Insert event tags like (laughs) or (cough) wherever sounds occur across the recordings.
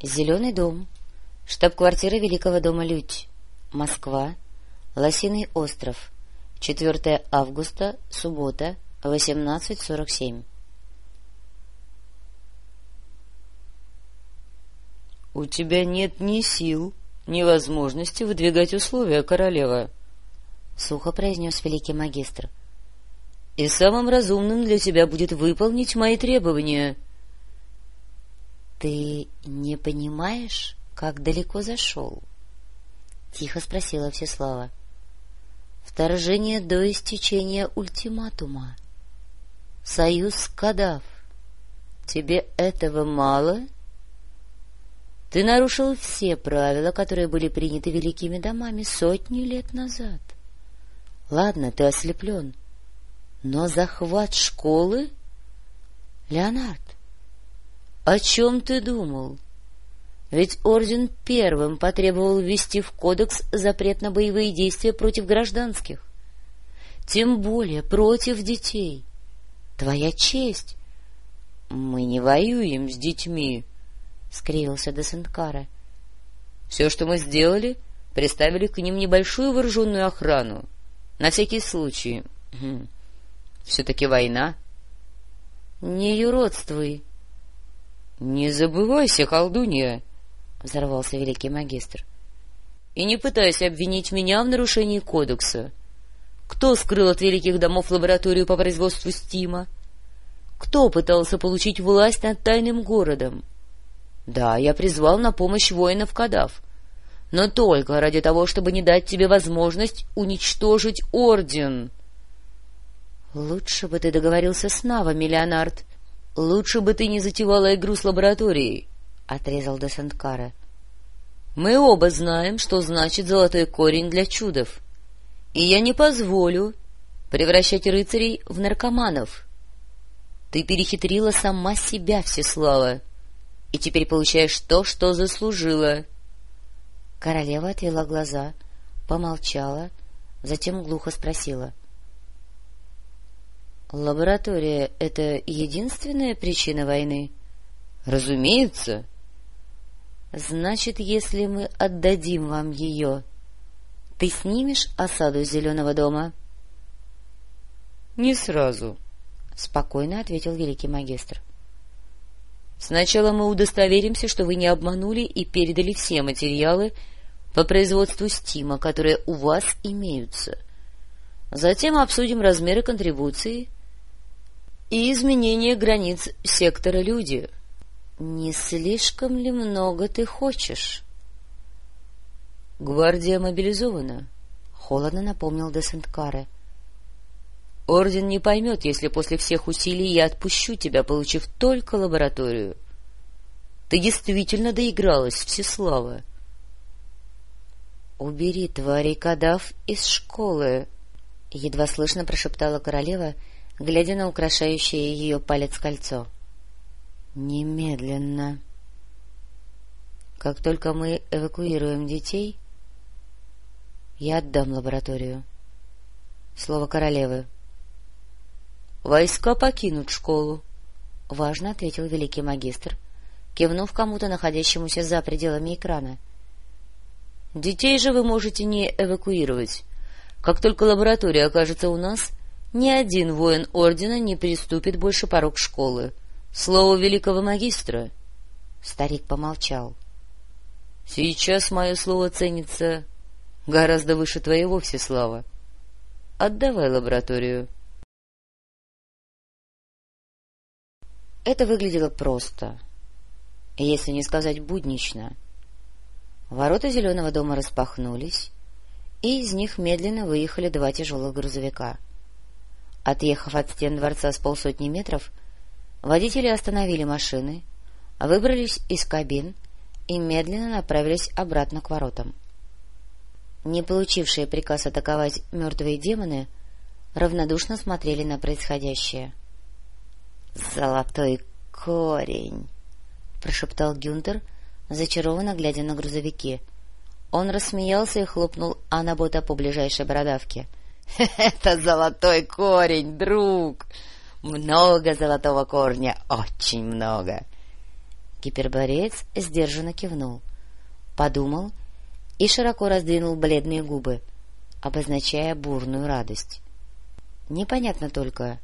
Зеленый дом. Штаб-квартира Великого дома Людь. Москва. Лосиный остров. 4 августа, суббота, 18.47. — У тебя нет ни сил, ни возможности выдвигать условия, королева, — сухо произнес великий магистр. — И самым разумным для тебя будет выполнить мои требования. — Ты не понимаешь, как далеко зашел? — тихо спросила Всеслава. — Вторжение до истечения ультиматума. Союз Кадав. Тебе этого мало? — ты нарушил все правила, которые были приняты великими домами сотни лет назад. Ладно, ты ослеплен, но захват школы? Леонард, о чем ты думал? Ведь Орден первым потребовал ввести в кодекс запрет на боевые действия против гражданских. Тем более против детей. Твоя честь. Мы не воюем с детьми, — скривился Десенткара. — Все, что мы сделали, приставили к ним небольшую вооруженную охрану. На всякий случай. Все-таки война. — Не юродствуй. — Не забывайся, колдунья, — взорвался великий магистр. — И не пытайся обвинить меня в нарушении кодекса. Кто скрыл от великих домов лабораторию по производству стима? Кто пытался получить власть над тайным городом? — да, я призвал на помощь воинов Кадав, но только ради того, чтобы не дать тебе возможность уничтожить Орден. — Лучше бы ты договорился с Навами, Леонард. — Лучше бы ты не затевала игру с лабораторией, — отрезал Десенткара. — Мы оба знаем, что значит золотой корень для чудов, и я не позволю превращать рыцарей в наркоманов. Ты перехитрила сама себя, Всеслава и теперь получаешь то, что заслужила. Королева отвела глаза, помолчала, затем глухо спросила. — Лаборатория — это единственная причина войны? — Разумеется. — Значит, если мы отдадим вам ее, ты снимешь осаду Зеленого дома? — Не сразу, — спокойно ответил великий магистр. Сначала мы удостоверимся, что вы не обманули и передали все материалы по производству стима, которые у вас имеются. Затем обсудим размеры контрибуции и изменение границ сектора «Люди». — Не слишком ли много ты хочешь? — Гвардия мобилизована, — холодно напомнил Десенткаре. Орден не поймет, если после всех усилий я отпущу тебя, получив только лабораторию. Ты действительно доигралась, Всеслава. — Убери тварей кадав из школы, — едва слышно прошептала королева, глядя на украшающее ее палец кольцо. — Немедленно. Как только мы эвакуируем детей, я отдам лабораторию. Слово королевы. —— Войска покинут школу, — важно ответил великий магистр, кивнув кому-то, находящемуся за пределами экрана. — Детей же вы можете не эвакуировать. Как только лаборатория окажется у нас, ни один воин Ордена не приступит больше порог школы. Слово великого магистра. Старик помолчал. — Сейчас мое слово ценится гораздо выше твоего, Всеслава. Отдавай лабораторию. — Это выглядело просто, если не сказать буднично. Ворота зеленого дома распахнулись, и из них медленно выехали два тяжелых грузовика. Отъехав от стен дворца с полсотни метров, водители остановили машины, выбрались из кабин и медленно направились обратно к воротам. Не получившие приказ атаковать мертвые демоны равнодушно смотрели на происходящее —— Золотой корень! — прошептал Гюнтер, зачарованно глядя на грузовики. Он рассмеялся и хлопнул Анабота по ближайшей бородавке. — (laughs) Это золотой корень, друг! Много золотого корня, очень много! Гипербореец сдержанно кивнул, подумал и широко раздвинул бледные губы, обозначая бурную радость. Непонятно только,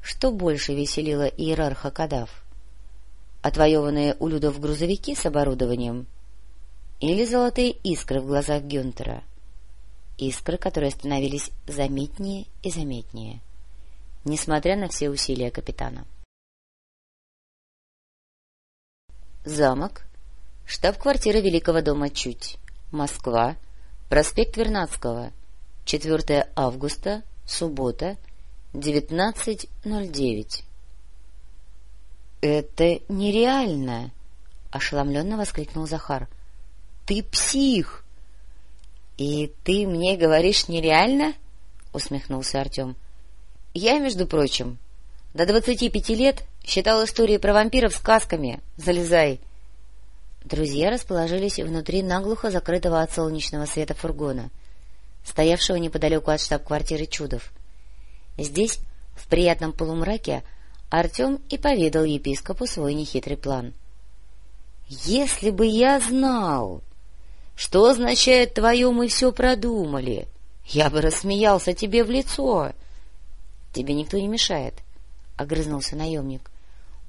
что больше веселило иерарха Кадав? Отвоеванные у людов грузовики с оборудованием или золотые искры в глазах Гюнтера? Искры, которые становились заметнее и заметнее, несмотря на все усилия капитана. Замок, штаб-квартира Великого дома Чуть, Москва, проспект Вернадского, 4 августа, суббота, 19.09. «Это нереально!» — ошеломленно воскликнул Захар. «Ты псих!» «И ты мне говоришь нереально?» — усмехнулся Артем. «Я, между прочим, до двадцати пяти лет считал истории про вампиров сказками. Залезай!» Друзья расположились внутри наглухо закрытого от солнечного света фургона, стоявшего неподалеку от штаб-квартиры Чудов. Здесь, в приятном полумраке, Артем и поведал епископу свой нехитрый план. — Если бы я знал, что означает твое «мы все продумали», я бы рассмеялся тебе в лицо. — Тебе никто не мешает, — огрызнулся наемник.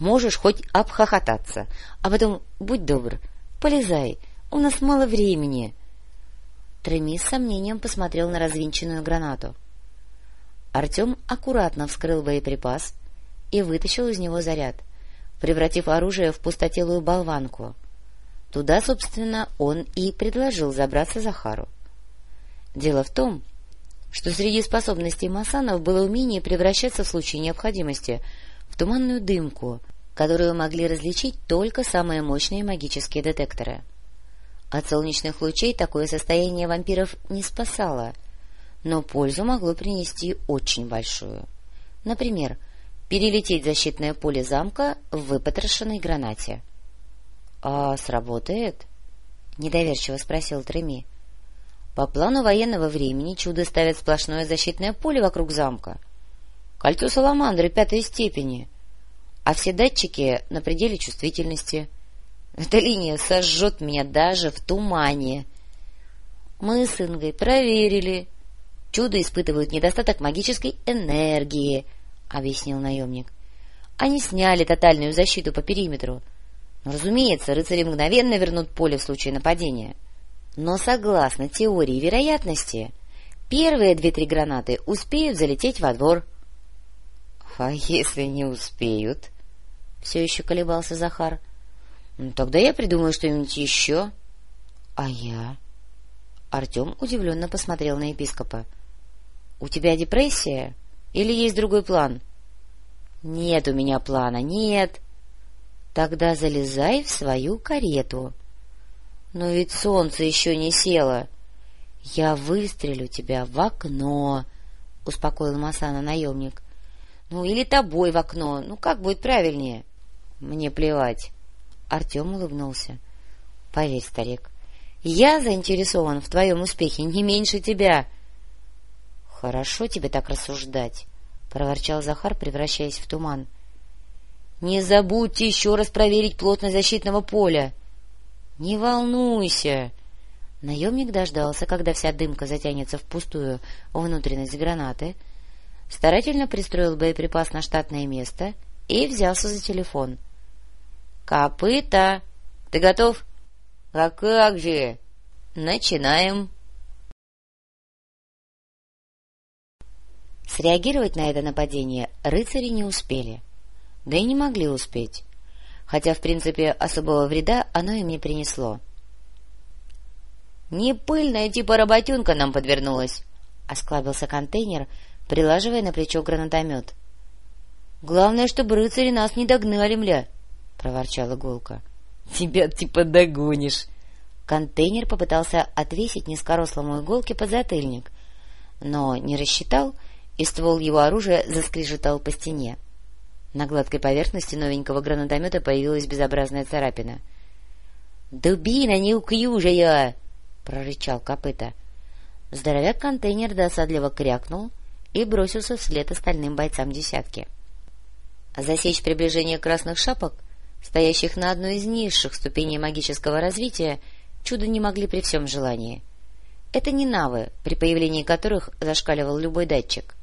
Можешь хоть обхохотаться, а потом, будь добр, полезай, у нас мало времени. Треми с сомнением посмотрел на развинченную гранату. Артем аккуратно вскрыл боеприпас и вытащил из него заряд, превратив оружие в пустотелую болванку. Туда, собственно, он и предложил забраться Захару. Дело в том, что среди способностей Масанов было умение превращаться в случае необходимости в туманную дымку, которую могли различить только самые мощные магические детекторы. От солнечных лучей такое состояние вампиров не спасало, но пользу могло принести очень большую. Например, перелететь защитное поле замка в выпотрошенной гранате. — А сработает? — недоверчиво спросил Треми. — По плану военного времени чудо ставят сплошное защитное поле вокруг замка. Кольцо саламандры пятой степени — а все датчики на пределе чувствительности. Эта линия сожжет меня даже в тумане. Мы с Ингой проверили. Чудо испытывают недостаток магической энергии, — объяснил наемник. Они сняли тотальную защиту по периметру. Но, разумеется, рыцари мгновенно вернут поле в случае нападения. Но согласно теории вероятности, первые две-три гранаты успеют залететь во двор. (laughs) — А если не успеют? — все еще колебался Захар. «Ну, — Тогда я придумаю что-нибудь еще. — А я? Артем удивленно посмотрел на епископа. — У тебя депрессия? Или есть другой план? — Нет у меня плана, нет. — Тогда залезай в свою карету. — Но ведь солнце еще не село. — Я выстрелю тебя в окно, — успокоил Масана наемник. — Ну, или тобой в окно. Ну, как будет правильнее? — Мне плевать. Артем улыбнулся. — Поверь, старик, я заинтересован в твоем успехе не меньше тебя. — Хорошо тебе так рассуждать, — проворчал Захар, превращаясь в туман. — Не забудьте еще раз проверить плотность защитного поля. — Не волнуйся. Наемник дождался, когда вся дымка затянется в пустую внутренность гранаты, старательно пристроил боеприпас на штатное место и взялся за телефон — Копыта! Ты готов? А как же? Начинаем. Среагировать на это нападение рыцари не успели. Да и не могли успеть. Хотя, в принципе, особого вреда оно им не принесло. — Не пыльная типа работенка нам подвернулась, — осклабился контейнер, прилаживая на плечо гранатомет. — Главное, чтобы рыцари нас не догнали, мля. —— проворчала Голка. — Тебя типа догонишь. Контейнер попытался отвесить низкорослому иголке под затыльник, но не рассчитал, и ствол его оружия заскрежетал по стене. На гладкой поверхности новенького гранатомета появилась безобразная царапина. — Дубина неуклюжая! — прорычал копыта. Здоровяк-контейнер досадливо крякнул и бросился вслед остальным бойцам десятки. Засечь приближение красных шапок — стоящих на одной из низших ступеней магического развития, чудо не могли при всем желании. Это не навы, при появлении которых зашкаливал любой датчик.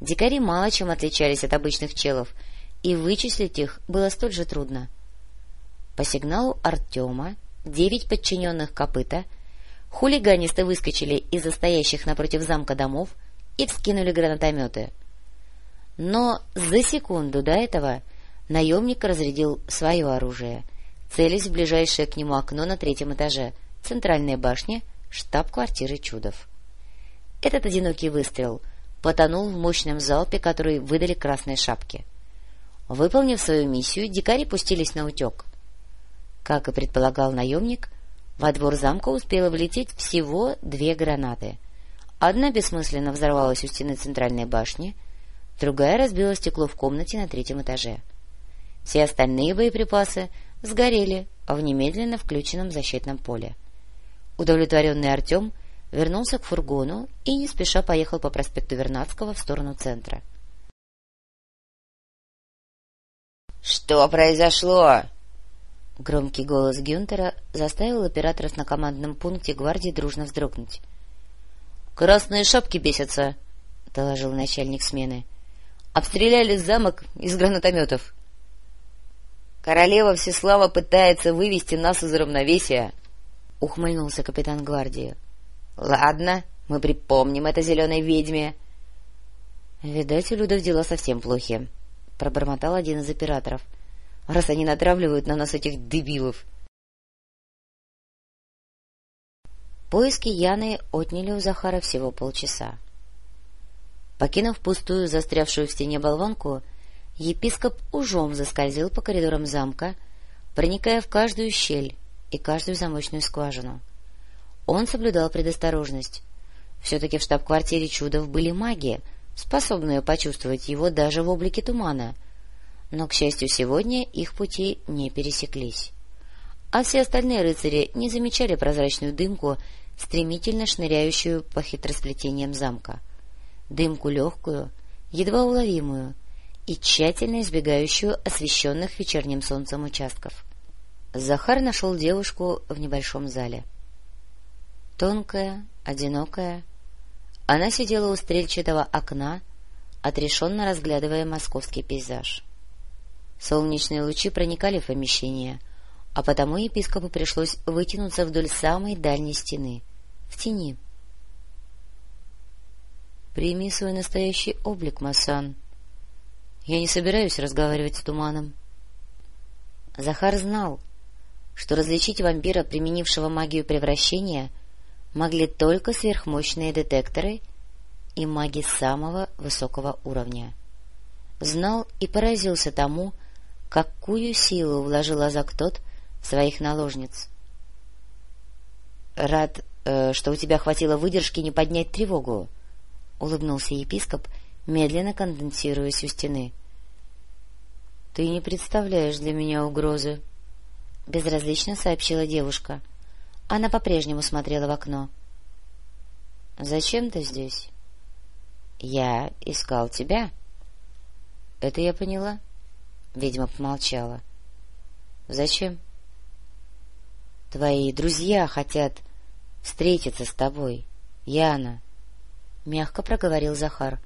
Дикари мало чем отличались от обычных челов, и вычислить их было столь же трудно. По сигналу Артема девять подчиненных копыта хулиганисты выскочили из застоящих напротив замка домов и вскинули гранатометы. Но за секунду до этого наемник разрядил свое оружие, целясь в ближайшее к нему окно на третьем этаже, центральной башни, штаб-квартиры Чудов. Этот одинокий выстрел потонул в мощном залпе, который выдали красные шапки. Выполнив свою миссию, дикари пустились на утек. Как и предполагал наемник, во двор замка успело влететь всего две гранаты. Одна бессмысленно взорвалась у стены центральной башни, другая разбила стекло в комнате на третьем этаже. Все остальные боеприпасы сгорели в немедленно включенном защитном поле. Удовлетворенный Артем вернулся к фургону и не спеша поехал по проспекту Вернадского в сторону центра. — Что произошло? Громкий голос Гюнтера заставил операторов на командном пункте гвардии дружно вздрогнуть. — Красные шапки бесятся, — доложил начальник смены. — Обстреляли замок из гранатометов. — Королева Всеслава пытается вывести нас из равновесия, — ухмыльнулся капитан гвардии. — Ладно, мы припомним это зеленой ведьме. — Видать, у Людов дела совсем плохи, — пробормотал один из операторов. — раз они натравливают на нас этих дебилов. Поиски Яны отняли у Захара всего полчаса. Покинув пустую, застрявшую в стене болванку, епископ ужом заскользил по коридорам замка, проникая в каждую щель и каждую замочную скважину. Он соблюдал предосторожность. Все-таки в штаб-квартире чудов были маги, способные почувствовать его даже в облике тумана — но, к счастью, сегодня их пути не пересеклись. А все остальные рыцари не замечали прозрачную дымку, стремительно шныряющую по хитросплетениям замка. Дымку легкую, едва уловимую и тщательно избегающую освещенных вечерним солнцем участков. Захар нашел девушку в небольшом зале. Тонкая, одинокая, она сидела у стрельчатого окна, отрешенно разглядывая московский пейзаж. Солнечные лучи проникали в помещение, а потому епископу пришлось вытянуться вдоль самой дальней стены, в тени. — Прими свой настоящий облик, Масан. Я не собираюсь разговаривать с туманом. Захар знал, что различить вампира, применившего магию превращения, могли только сверхмощные детекторы и маги самого высокого уровня. Знал и поразился тому, какую силу вложил Азак тот в своих наложниц. — Рад, э, что у тебя хватило выдержки не поднять тревогу, — улыбнулся епископ, медленно конденсируясь у стены. — Ты не представляешь для меня угрозы, — безразлично сообщила девушка. Она по-прежнему смотрела в окно. — Зачем ты здесь? — Я искал тебя. — Это я поняла. — Ведьма помолчала. — Зачем? — Твои друзья хотят встретиться с тобой, Яна, — мягко проговорил Захар.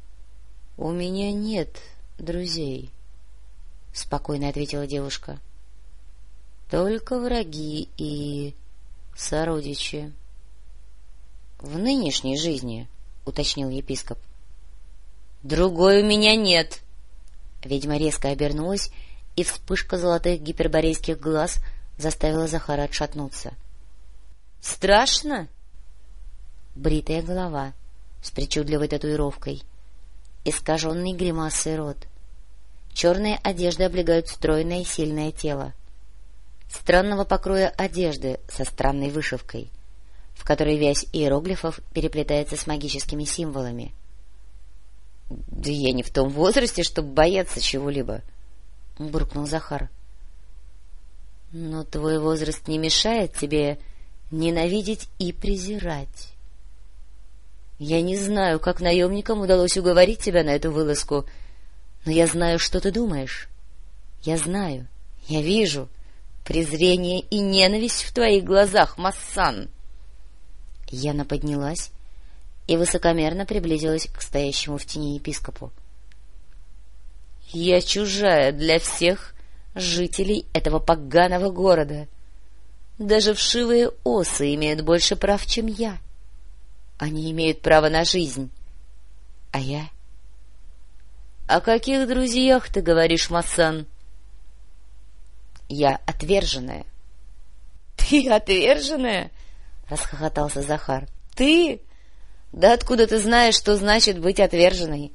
— У меня нет друзей, — спокойно ответила девушка. — Только враги и сородичи. — В нынешней жизни, — уточнил епископ. — Другой у меня нет, Ведьма резко обернулась, и вспышка золотых гиперборейских глаз заставила Захара отшатнуться. — Страшно? Бритая голова с причудливой татуировкой, искаженный гримасой рот. Черные одежды облегают стройное и сильное тело. Странного покроя одежды со странной вышивкой, в которой вязь иероглифов переплетается с магическими символами — да я не в том возрасте, чтобы бояться чего-либо, — буркнул Захар. — Но твой возраст не мешает тебе ненавидеть и презирать. Я не знаю, как наемникам удалось уговорить тебя на эту вылазку, но я знаю, что ты думаешь. Я знаю, — Я вижу презрение и ненависть в твоих глазах, Массан. Яна поднялась и высокомерно приблизилась к стоящему в тени епископу. — Я чужая для всех жителей этого поганого города. Даже вшивые осы имеют больше прав, чем я. Они имеют право на жизнь. А я? — О каких друзьях ты говоришь, Массан? — Я отверженная. — Ты отверженная? — расхохотался Захар. — Ты? Да откуда ты знаешь, что значит быть отверженной?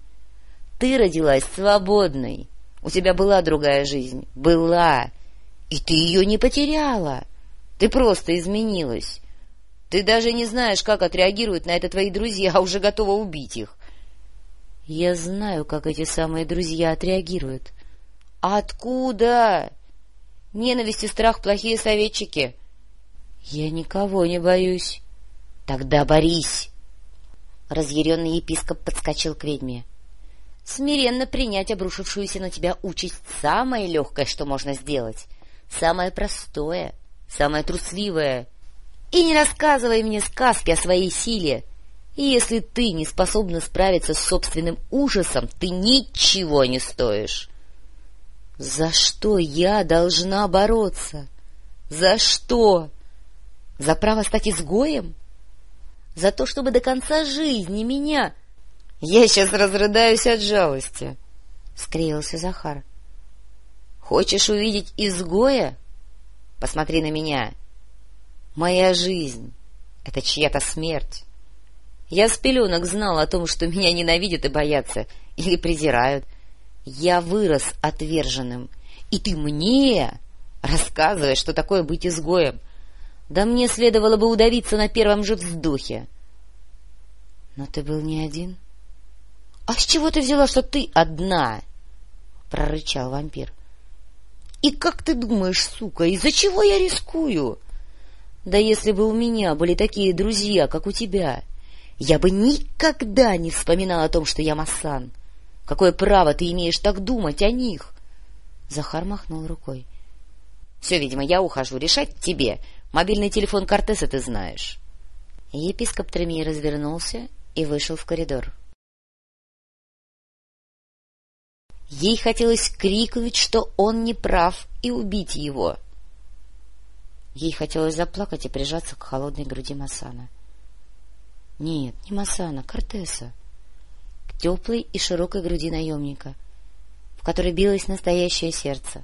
Ты родилась свободной. У тебя была другая жизнь. Была. И ты ее не потеряла. Ты просто изменилась. Ты даже не знаешь, как отреагируют на это твои друзья, а уже готова убить их. Я знаю, как эти самые друзья отреагируют. Откуда? Ненависть и страх — плохие советчики. Я никого не боюсь. Тогда борись. Разъяренный епископ подскочил к ведьме. Смиренно принять обрушившуюся на тебя участь — самое легкое, что можно сделать. Самое простое, самое трусливое. И не рассказывай мне сказки о своей силе. И если ты не способна справиться с собственным ужасом, ты ничего не стоишь. За что я должна бороться? За что? За право стать изгоем? За то, чтобы до конца жизни меня... Я сейчас разрыдаюсь от жалости, — скривился Захар. Хочешь увидеть изгоя? Посмотри на меня. Моя жизнь — это чья-то смерть. Я с пеленок знал о том, что меня ненавидят и боятся, или презирают. Я вырос отверженным, и ты мне рассказываешь, что такое быть изгоем. Да мне следовало бы удавиться на первом же вздохе. Но ты был не один. — А с чего ты взяла, что ты одна? — прорычал вампир. — И как ты думаешь, сука, из-за чего я рискую? Да если бы у меня были такие друзья, как у тебя, я бы никогда не вспоминал о том, что я Массан. Какое право ты имеешь так думать о них? Захар махнул рукой. — Все, видимо, я ухожу. Решать тебе. Мобильный телефон Кортеса ты знаешь. Епископ Треми развернулся и вышел в коридор. Ей хотелось крикнуть, что он не прав, и убить его. Ей хотелось заплакать и прижаться к холодной груди Масана. Нет, не Масана, Кортеса. К теплой и широкой груди наемника, в которой билось настоящее сердце.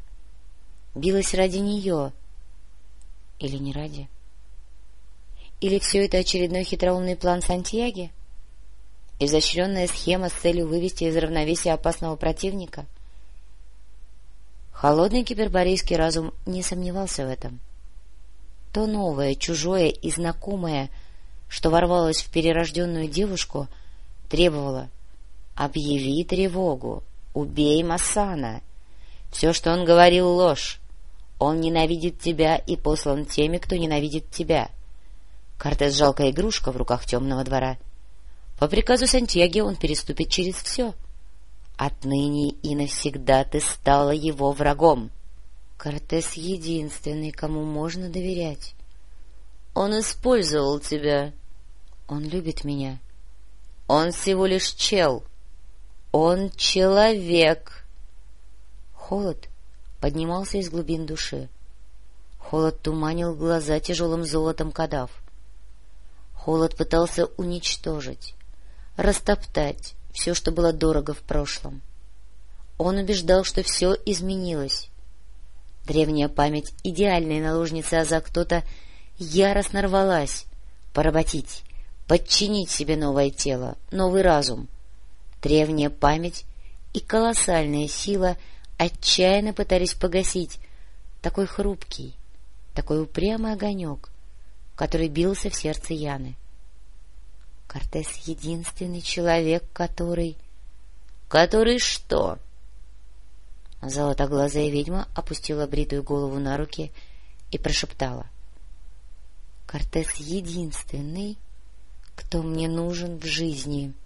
Билось ради нее. Или не ради? Или все это очередной хитроумный план Сантьяги? — изощренная схема с целью вывести из равновесия опасного противника? Холодный киберборейский разум не сомневался в этом. То новое, чужое и знакомое, что ворвалось в перерожденную девушку, требовало «Объяви тревогу, убей Масана». Все, что он говорил, — ложь. Он ненавидит тебя и послан теми, кто ненавидит тебя. Кортес — жалкая игрушка в руках темного двора — по приказу Сантьяги он переступит через все. Отныне и навсегда ты стала его врагом. Кортес единственный, кому можно доверять. Он использовал тебя. Он любит меня. Он всего лишь чел. Он человек. Холод поднимался из глубин души. Холод туманил глаза тяжелым золотом кадав. Холод пытался уничтожить, растоптать все, что было дорого в прошлом. Он убеждал, что все изменилось. Древняя память идеальной наложницы Аза кто-то яростно рвалась поработить, подчинить себе новое тело, новый разум. Древняя память и колоссальная сила отчаянно пытались погасить такой хрупкий, такой упрямый огонек, который бился в сердце Яны. Кортес — единственный человек, который... — Который что? Золотоглазая ведьма опустила бритую голову на руки и прошептала. — Кортес — единственный, кто мне нужен в жизни. —